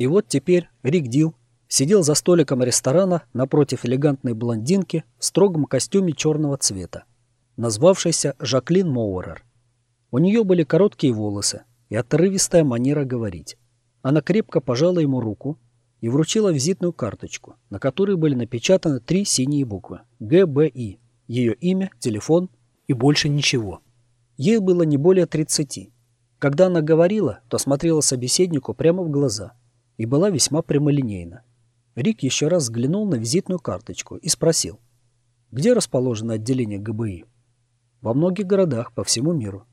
И вот теперь Рик Дил сидел за столиком ресторана напротив элегантной блондинки в строгом костюме черного цвета, назвавшейся Жаклин Моуэрер. У нее были короткие волосы и отрывистая манера говорить. Она крепко пожала ему руку и вручила визитную карточку, на которой были напечатаны три синие буквы – ГБИ, ее имя, телефон и больше ничего. Ей было не более 30. Когда она говорила, то смотрела собеседнику прямо в глаза и была весьма прямолинейна. Рик еще раз взглянул на визитную карточку и спросил, где расположено отделение ГБИ? Во многих городах по всему миру.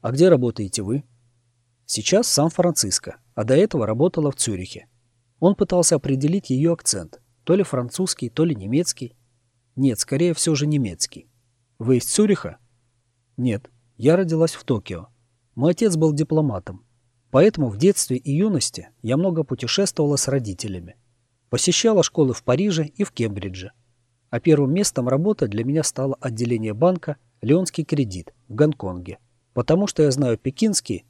А где работаете вы? Сейчас Сан-Франциско, а до этого работала в Цюрихе. Он пытался определить ее акцент, то ли французский, то ли немецкий. Нет, скорее все же немецкий. Вы из Цюриха? Нет, я родилась в Токио. Мой отец был дипломатом. Поэтому в детстве и юности я много путешествовала с родителями. Посещала школы в Париже и в Кембридже. А первым местом работы для меня стало отделение банка «Леонский кредит» в Гонконге, потому что я знаю пекинский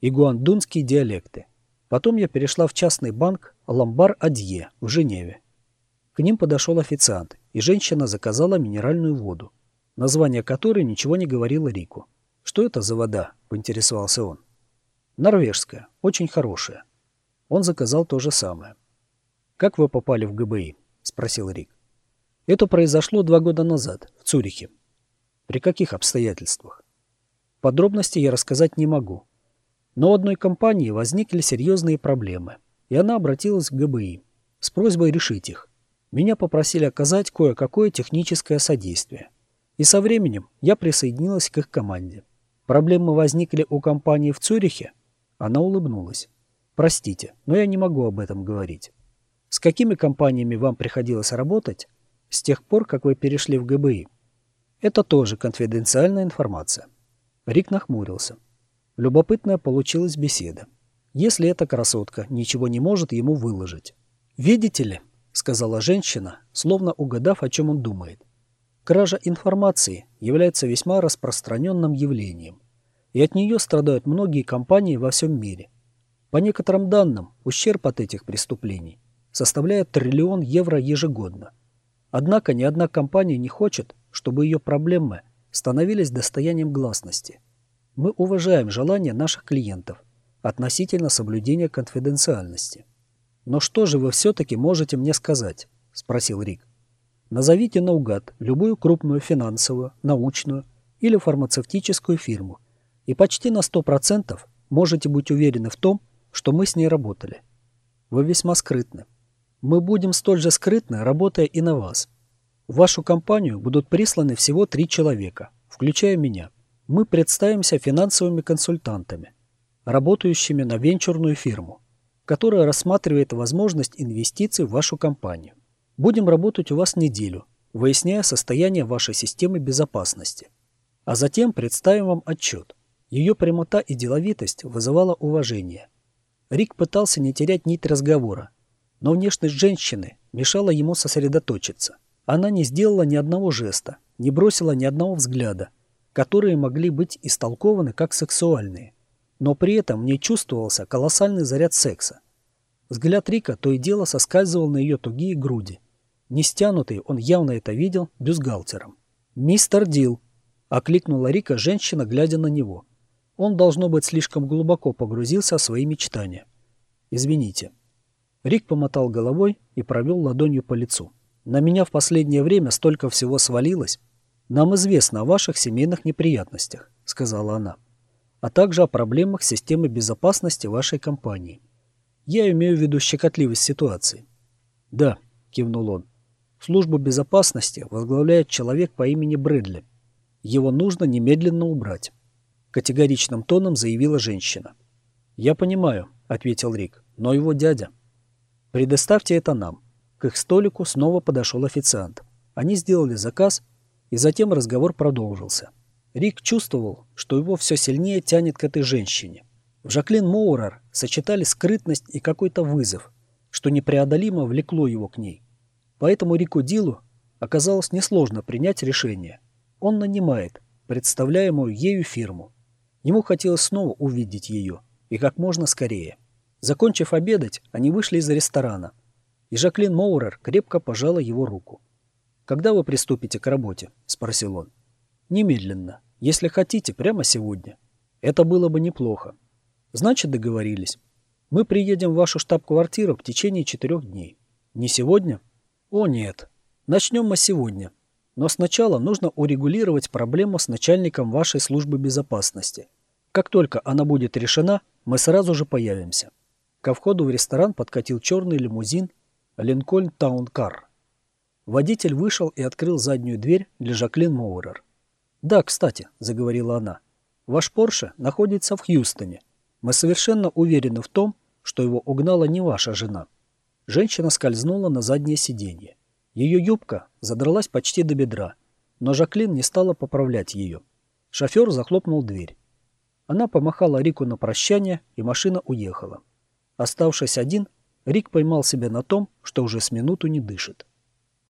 и гуандунские диалекты. Потом я перешла в частный банк «Ламбар Адье» в Женеве. К ним подошел официант, и женщина заказала минеральную воду, название которой ничего не говорило Рику. «Что это за вода?» – поинтересовался он. «Норвежская, очень хорошая». Он заказал то же самое. «Как вы попали в ГБИ?» – спросил Рик. «Это произошло два года назад, в Цюрихе». «При каких обстоятельствах?» Подробности я рассказать не могу. Но у одной компании возникли серьезные проблемы, и она обратилась к ГБИ с просьбой решить их. Меня попросили оказать кое-какое техническое содействие. И со временем я присоединилась к их команде. Проблемы возникли у компании в Цюрихе? Она улыбнулась. Простите, но я не могу об этом говорить. С какими компаниями вам приходилось работать с тех пор, как вы перешли в ГБИ? Это тоже конфиденциальная информация. Рик нахмурился. Любопытная получилась беседа. Если эта красотка ничего не может ему выложить. «Видите ли», — сказала женщина, словно угадав, о чем он думает, Кража информации является весьма распространенным явлением, и от нее страдают многие компании во всем мире. По некоторым данным, ущерб от этих преступлений составляет триллион евро ежегодно. Однако ни одна компания не хочет, чтобы ее проблемы становились достоянием гласности. Мы уважаем желания наших клиентов относительно соблюдения конфиденциальности. «Но что же вы все-таки можете мне сказать?» – спросил Рик. Назовите наугад любую крупную финансовую, научную или фармацевтическую фирму, и почти на 100% можете быть уверены в том, что мы с ней работали. Вы весьма скрытны. Мы будем столь же скрытны, работая и на вас. В вашу компанию будут присланы всего три человека, включая меня. Мы представимся финансовыми консультантами, работающими на венчурную фирму, которая рассматривает возможность инвестиций в вашу компанию. Будем работать у вас неделю, выясняя состояние вашей системы безопасности. А затем представим вам отчет. Ее прямота и деловитость вызывала уважение. Рик пытался не терять нить разговора, но внешность женщины мешала ему сосредоточиться. Она не сделала ни одного жеста, не бросила ни одного взгляда, которые могли быть истолкованы как сексуальные. Но при этом не чувствовался колоссальный заряд секса. Взгляд Рика то и дело соскальзывал на ее тугие груди. Не стянутый, он явно это видел, бюстгальтером. «Мистер Дил!» — окликнула Рика женщина, глядя на него. Он, должно быть, слишком глубоко погрузился в свои мечтания. «Извините». Рик помотал головой и провел ладонью по лицу. «На меня в последнее время столько всего свалилось. Нам известно о ваших семейных неприятностях», — сказала она, «а также о проблемах системы безопасности вашей компании. Я имею в виду щекотливость ситуации». «Да», — кивнул он, Службу безопасности возглавляет человек по имени Брэдли. Его нужно немедленно убрать. Категоричным тоном заявила женщина. «Я понимаю», — ответил Рик, — «но его дядя». «Предоставьте это нам». К их столику снова подошел официант. Они сделали заказ, и затем разговор продолжился. Рик чувствовал, что его все сильнее тянет к этой женщине. В Жаклин Моурер сочетали скрытность и какой-то вызов, что непреодолимо влекло его к ней. Поэтому Рику Дилу оказалось несложно принять решение. Он нанимает представляемую ею фирму. Ему хотелось снова увидеть ее, и как можно скорее. Закончив обедать, они вышли из ресторана, и Жаклин Моурер крепко пожала его руку. «Когда вы приступите к работе?» – спросил он. «Немедленно. Если хотите, прямо сегодня. Это было бы неплохо. Значит, договорились. Мы приедем в вашу штаб-квартиру в течение четырех дней. Не сегодня? О, нет. Начнем мы сегодня. Но сначала нужно урегулировать проблему с начальником вашей службы безопасности. Как только она будет решена, мы сразу же появимся. Ко входу в ресторан подкатил черный лимузин Линкольн Таун Кар. Водитель вышел и открыл заднюю дверь для Жаклин Моурер. «Да, кстати», — заговорила она, — «ваш Порше находится в Хьюстоне. Мы совершенно уверены в том, что его угнала не ваша жена». Женщина скользнула на заднее сиденье. Ее юбка задралась почти до бедра, но Жаклин не стала поправлять ее. Шофер захлопнул дверь. Она помахала Рику на прощание, и машина уехала. Оставшись один, Рик поймал себя на том, что уже с минуту не дышит.